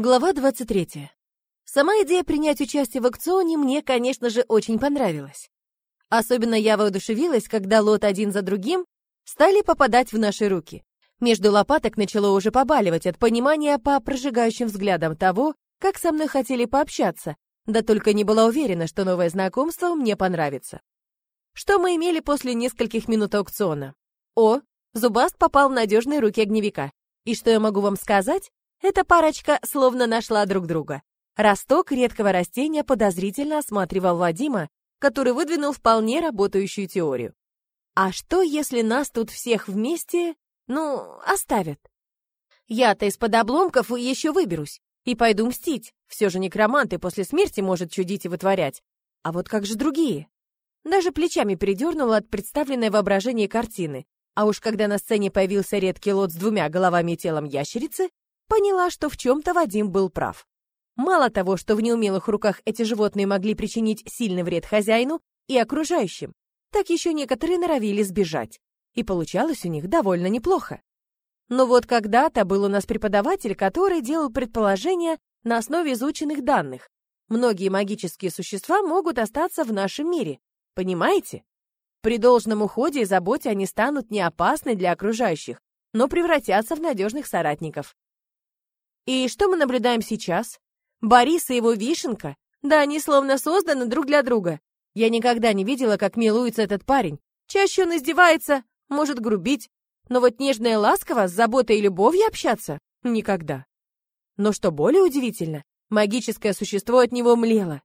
Глава 23. Сама идея принять участие в аукционе мне, конечно же, очень понравилась. Особенно я воодушевилась, когда лот один за другим стали попадать в наши руки. Между лопаток начало уже побаливать от понимания по прожигающим взглядам того, как со мной хотели пообщаться, да только не была уверена, что новое знакомство мне понравится. Что мы имели после нескольких минут аукциона? О, Зубаст попал в надежные руки огневика. И что я могу вам сказать? Эта парочка словно нашла друг друга. Росток редкого растения подозрительно осматривал Вадима, который выдвинул вполне работающую теорию. А что, если нас тут всех вместе, ну, оставят? Я-то из-под обломков еще выберусь и пойду мстить. Все же некромант и после смерти может чудить и вытворять. А вот как же другие? Даже плечами передернула от представленной воображения картины. А уж когда на сцене появился редкий лот с двумя головами и телом ящерицы, поняла, что в чем-то Вадим был прав. Мало того, что в неумелых руках эти животные могли причинить сильный вред хозяину и окружающим, так еще некоторые норовили сбежать. И получалось у них довольно неплохо. Но вот когда-то был у нас преподаватель, который делал предположения на основе изученных данных. Многие магические существа могут остаться в нашем мире. Понимаете? При должном уходе и заботе они станут не опасны для окружающих, но превратятся в надежных соратников. И что мы наблюдаем сейчас? Борис и его вишенка? Да они словно созданы друг для друга. Я никогда не видела, как милуется этот парень. Чаще он издевается, может грубить. Но вот нежно и ласково, с заботой и любовью общаться? Никогда. Но что более удивительно, магическое существо от него млело.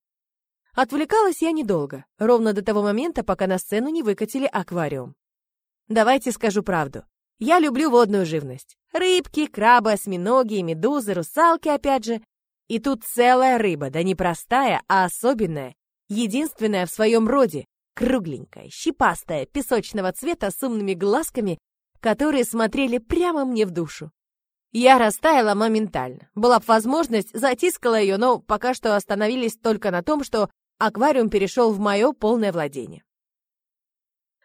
Отвлекалась я недолго, ровно до того момента, пока на сцену не выкатили аквариум. Давайте скажу правду. Я люблю водную живность. Рыбки, крабы, осьминоги, медузы, русалки опять же. И тут целая рыба, да не простая, а особенная, единственная в своем роде, кругленькая, щипастая, песочного цвета с умными глазками, которые смотрели прямо мне в душу. Я растаяла моментально. Была бы возможность, затискала ее, но пока что остановились только на том, что аквариум перешел в мое полное владение.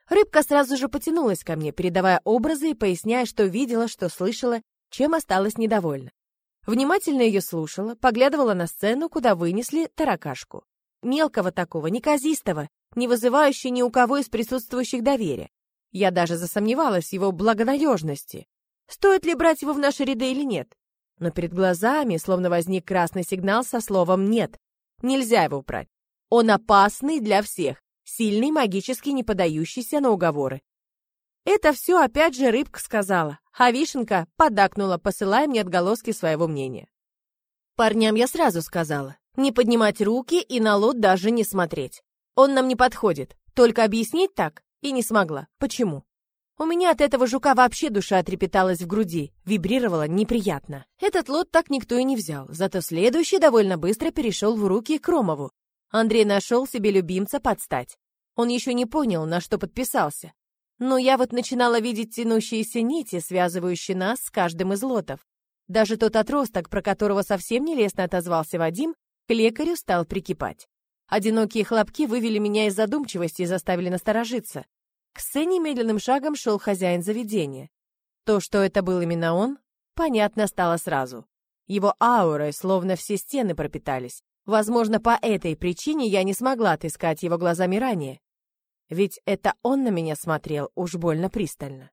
Рыбка сразу же потянулась ко мне, передавая образы и поясняя, что видела, что слышала, чем осталась недовольна. Внимательно ее слушала, поглядывала на сцену, куда вынесли таракашку. Мелкого такого, неказистого, не вызывающего ни у кого из присутствующих доверия. Я даже засомневалась в его благонадежности. Стоит ли брать его в наши ряды или нет? Но перед глазами словно возник красный сигнал со словом «нет». Нельзя его брать. Он опасный для всех сильный, магически не подающийся на уговоры. Это все опять же рыбка сказала, а вишенка подакнула, посылая мне отголоски своего мнения. Парням я сразу сказала, не поднимать руки и на лот даже не смотреть. Он нам не подходит, только объяснить так и не смогла. Почему? У меня от этого жука вообще душа трепеталась в груди, вибрировала неприятно. Этот лот так никто и не взял, зато следующий довольно быстро перешел в руки Кромову, Андрей нашел себе любимца под стать. Он еще не понял, на что подписался. Но я вот начинала видеть тянущиеся нити, связывающие нас с каждым из лотов. Даже тот отросток, про которого совсем нелестно отозвался Вадим, к лекарю стал прикипать. Одинокие хлопки вывели меня из задумчивости и заставили насторожиться. К сцене медленным шагом шел хозяин заведения. То, что это был именно он, понятно стало сразу. Его аурой словно все стены пропитались. Возможно, по этой причине я не смогла отыскать его глазами ранее. Ведь это он на меня смотрел уж больно пристально.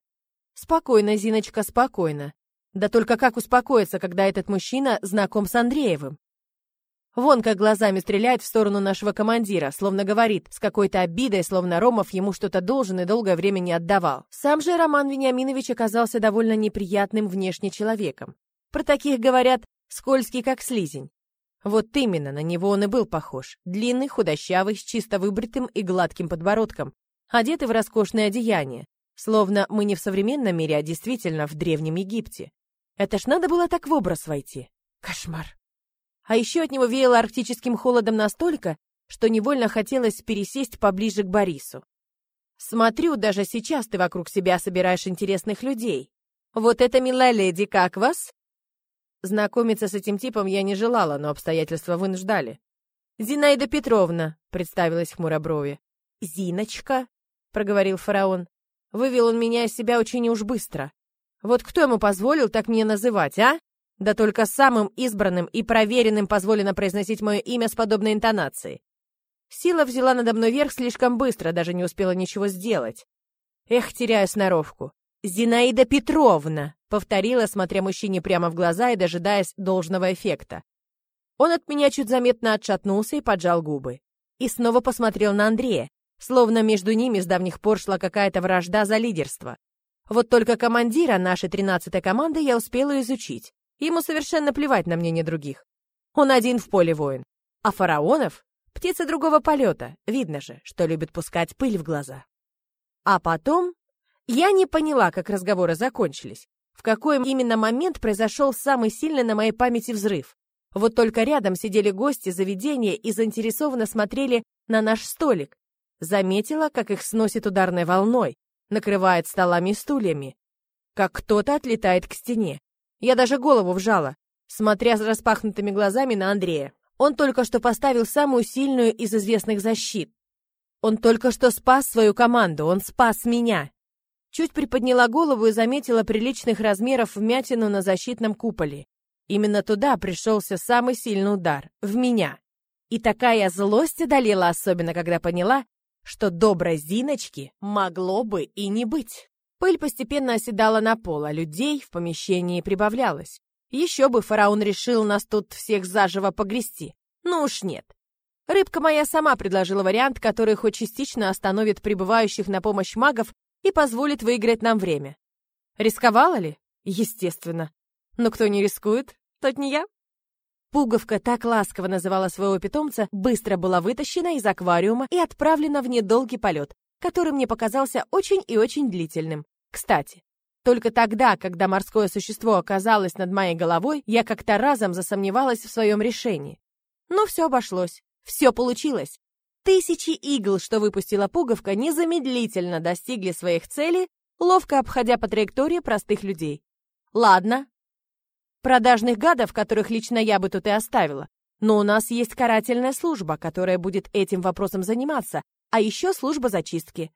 Спокойно, Зиночка, спокойно. Да только как успокоиться, когда этот мужчина знаком с Андреевым? Вон как глазами стреляет в сторону нашего командира, словно говорит, с какой-то обидой, словно Ромов ему что-то должен и долгое время не отдавал. Сам же Роман Вениаминович оказался довольно неприятным внешне человеком. Про таких говорят «скользкий, как слизень». Вот именно на него он и был похож. Длинный, худощавый, с чисто выбритым и гладким подбородком, одетый в роскошное одеяние, словно мы не в современном мире, а действительно в Древнем Египте. Это ж надо было так в образ войти. Кошмар. А еще от него веяло арктическим холодом настолько, что невольно хотелось пересесть поближе к Борису. Смотрю, даже сейчас ты вокруг себя собираешь интересных людей. Вот это, милая леди, как вас? Знакомиться с этим типом я не желала, но обстоятельства вынуждали. «Зинаида Петровна», — представилась хмуроброви. «Зиночка», — проговорил фараон. Вывел он меня из себя очень уж быстро. Вот кто ему позволил так меня называть, а? Да только самым избранным и проверенным позволено произносить мое имя с подобной интонацией. Сила взяла надо мной верх слишком быстро, даже не успела ничего сделать. Эх, теряю сноровку. «Зинаида Петровна!» — повторила, смотря мужчине прямо в глаза и дожидаясь должного эффекта. Он от меня чуть заметно отшатнулся и поджал губы. И снова посмотрел на Андрея, словно между ними с давних пор шла какая-то вражда за лидерство. Вот только командира нашей тринадцатой команды я успела изучить. Ему совершенно плевать на мнение других. Он один в поле воин. А фараонов — птицы другого полета. Видно же, что любит пускать пыль в глаза. А потом я не поняла, как разговоры закончились. В какой именно момент произошел самый сильный на моей памяти взрыв. Вот только рядом сидели гости заведения и заинтересованно смотрели на наш столик. Заметила, как их сносит ударной волной, накрывает столами и стульями. Как кто-то отлетает к стене. Я даже голову вжала, смотря с распахнутыми глазами на Андрея. Он только что поставил самую сильную из известных защит. Он только что спас свою команду, он спас меня. Чуть приподняла голову и заметила приличных размеров вмятину на защитном куполе. Именно туда пришелся самый сильный удар, в меня. И такая злость одолела, особенно когда поняла, что доброй Зиночки могло бы и не быть. Пыль постепенно оседала на пол, а людей в помещении прибавлялось. Еще бы фараон решил нас тут всех заживо погрести. Ну уж нет. Рыбка моя сама предложила вариант, который хоть частично остановит прибывающих на помощь магов и позволит выиграть нам время. Рисковала ли? Естественно. Но кто не рискует, тот не я. Пуговка так ласково называла своего питомца, быстро была вытащена из аквариума и отправлена в недолгий полет, который мне показался очень и очень длительным. Кстати, только тогда, когда морское существо оказалось над моей головой, я как-то разом засомневалась в своем решении. Но все обошлось, все получилось. Тысячи игл, что выпустила пуговка, незамедлительно достигли своих целей, ловко обходя по траектории простых людей. Ладно, продажных гадов, которых лично я бы тут и оставила, но у нас есть карательная служба, которая будет этим вопросом заниматься, а еще служба зачистки.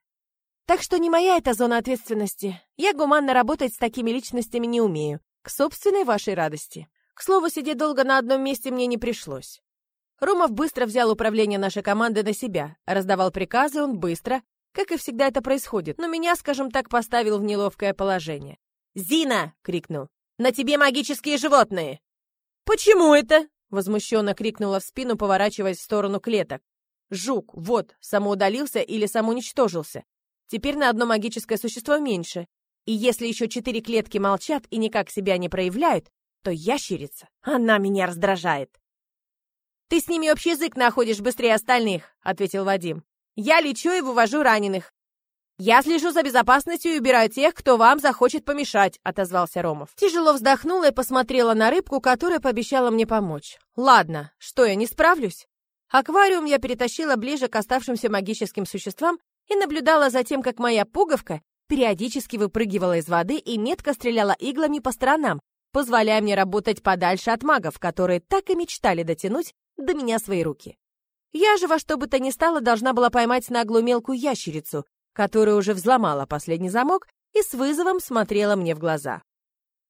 Так что не моя эта зона ответственности. Я гуманно работать с такими личностями не умею, к собственной вашей радости. К слову, сидеть долго на одном месте мне не пришлось. Ромов быстро взял управление нашей командой на себя. Раздавал приказы он быстро, как и всегда это происходит, но меня, скажем так, поставил в неловкое положение. «Зина!» — крикнул. «На тебе магические животные!» «Почему это?» — возмущенно крикнула в спину, поворачиваясь в сторону клеток. «Жук, вот, самоудалился или самоуничтожился. Теперь на одно магическое существо меньше. И если еще четыре клетки молчат и никак себя не проявляют, то ящерица, она меня раздражает. «Ты с ними общий язык находишь быстрее остальных», — ответил Вадим. «Я лечу и вывожу раненых». «Я слежу за безопасностью и убираю тех, кто вам захочет помешать», — отозвался Ромов. Тяжело вздохнула и посмотрела на рыбку, которая пообещала мне помочь. «Ладно, что, я не справлюсь?» Аквариум я перетащила ближе к оставшимся магическим существам и наблюдала за тем, как моя пуговка периодически выпрыгивала из воды и метко стреляла иглами по сторонам, позволяя мне работать подальше от магов, которые так и мечтали дотянуть до меня свои руки. Я же во что бы то ни стало должна была поймать наглую мелкую ящерицу, которая уже взломала последний замок и с вызовом смотрела мне в глаза.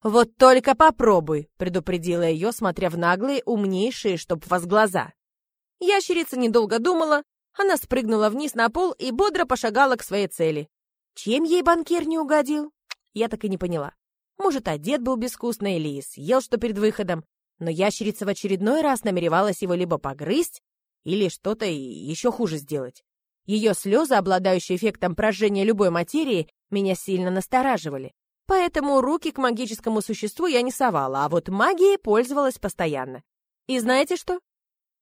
«Вот только попробуй», — предупредила ее, смотря в наглые, умнейшие, чтоб вас глаза. Ящерица недолго думала, она спрыгнула вниз на пол и бодро пошагала к своей цели. Чем ей банкир не угодил? Я так и не поняла. Может, одет был безвкусно или съел что перед выходом но ящерица в очередной раз намеревалась его либо погрызть, или что-то еще хуже сделать. Ее слезы, обладающие эффектом прожжения любой материи, меня сильно настораживали. Поэтому руки к магическому существу я не совала, а вот магией пользовалась постоянно. И знаете что?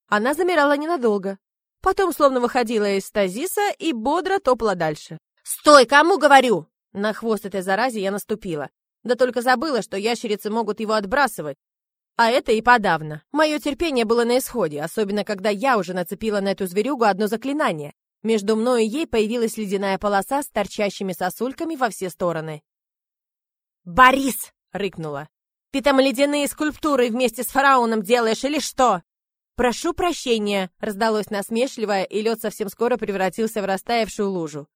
Она замирала ненадолго. Потом словно выходила из стазиса и бодро топала дальше. «Стой, кому говорю?» На хвост этой заразе я наступила. Да только забыла, что ящерицы могут его отбрасывать, а это и подавно. Мое терпение было на исходе, особенно когда я уже нацепила на эту зверюгу одно заклинание. Между мной и ей появилась ледяная полоса с торчащими сосульками во все стороны. «Борис!» — рыкнула. «Ты там ледяные скульптуры вместе с фараоном делаешь или что?» «Прошу прощения!» — раздалось насмешливое, и лед совсем скоро превратился в растаявшую лужу.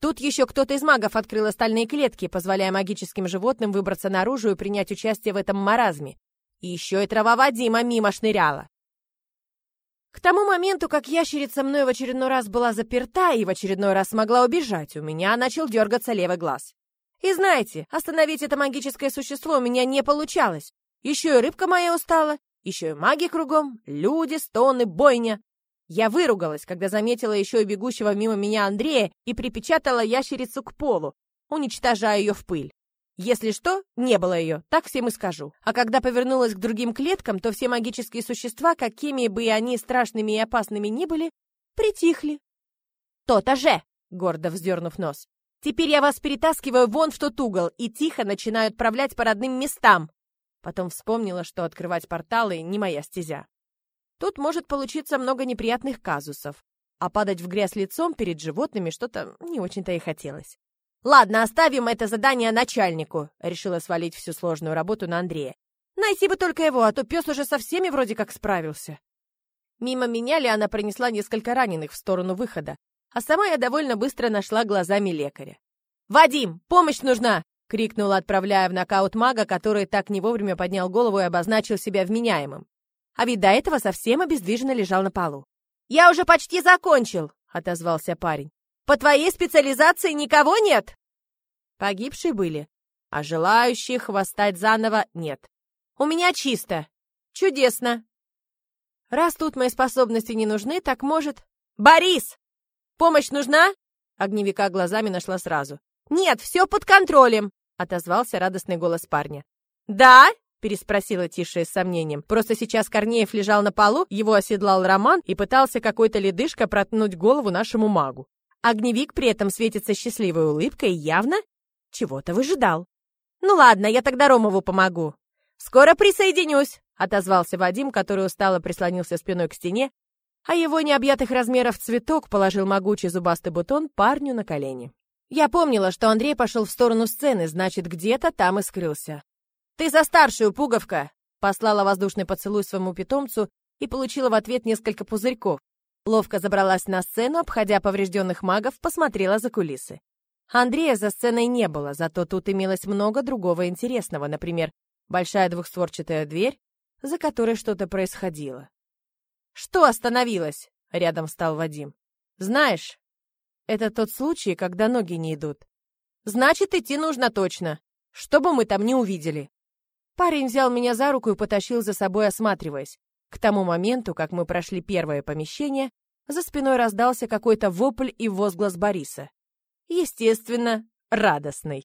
Тут еще кто-то из магов открыл остальные клетки, позволяя магическим животным выбраться наружу и принять участие в этом маразме. И еще и трава Вадима мимо шныряла. К тому моменту, как ящерица мной в очередной раз была заперта и в очередной раз смогла убежать, у меня начал дергаться левый глаз. И знаете, остановить это магическое существо у меня не получалось. Еще и рыбка моя устала, еще и маги кругом, люди, стоны, бойня. Я выругалась, когда заметила еще и бегущего мимо меня Андрея и припечатала ящерицу к полу, уничтожая ее в пыль. Если что, не было ее, так всем и скажу. А когда повернулась к другим клеткам, то все магические существа, какими бы они страшными и опасными ни были, притихли. «То-то же!» — гордо вздернув нос. «Теперь я вас перетаскиваю вон в тот угол и тихо начинаю отправлять по родным местам!» Потом вспомнила, что открывать порталы не моя стезя. Тут может получиться много неприятных казусов, а падать в грязь лицом перед животными что-то не очень-то и хотелось. «Ладно, оставим это задание начальнику», — решила свалить всю сложную работу на Андрея. «Найти бы только его, а то пес уже со всеми вроде как справился». Мимо меня Лиана принесла несколько раненых в сторону выхода, а сама я довольно быстро нашла глазами лекаря. «Вадим, помощь нужна!» — крикнула, отправляя в нокаут мага, который так не вовремя поднял голову и обозначил себя вменяемым а ведь до этого совсем обездвиженно лежал на полу. «Я уже почти закончил», — отозвался парень. «По твоей специализации никого нет?» Погибшие были, а желающих восстать заново нет. «У меня чисто. Чудесно. Раз тут мои способности не нужны, так может...» «Борис! Помощь нужна?» Огневика глазами нашла сразу. «Нет, все под контролем!» — отозвался радостный голос парня. «Да?» переспросила тише с сомнением. Просто сейчас Корнеев лежал на полу, его оседлал Роман и пытался какой-то ледышка проткнуть голову нашему магу. Огневик при этом светится счастливой улыбкой и явно чего-то выжидал. «Ну ладно, я тогда Ромову помогу». «Скоро присоединюсь», — отозвался Вадим, который устало прислонился спиной к стене, а его необъятых размеров цветок положил могучий зубастый бутон парню на колени. Я помнила, что Андрей пошел в сторону сцены, значит, где-то там и скрылся. «Ты за старшую, пуговка!» Послала воздушный поцелуй своему питомцу и получила в ответ несколько пузырьков. Ловко забралась на сцену, обходя поврежденных магов, посмотрела за кулисы. Андрея за сценой не было, зато тут имелось много другого интересного, например, большая двухстворчатая дверь, за которой что-то происходило. «Что остановилось?» — рядом встал Вадим. «Знаешь, это тот случай, когда ноги не идут. Значит, идти нужно точно, что бы мы там не увидели». Парень взял меня за руку и потащил за собой, осматриваясь. К тому моменту, как мы прошли первое помещение, за спиной раздался какой-то вопль и возглас Бориса. Естественно, радостный.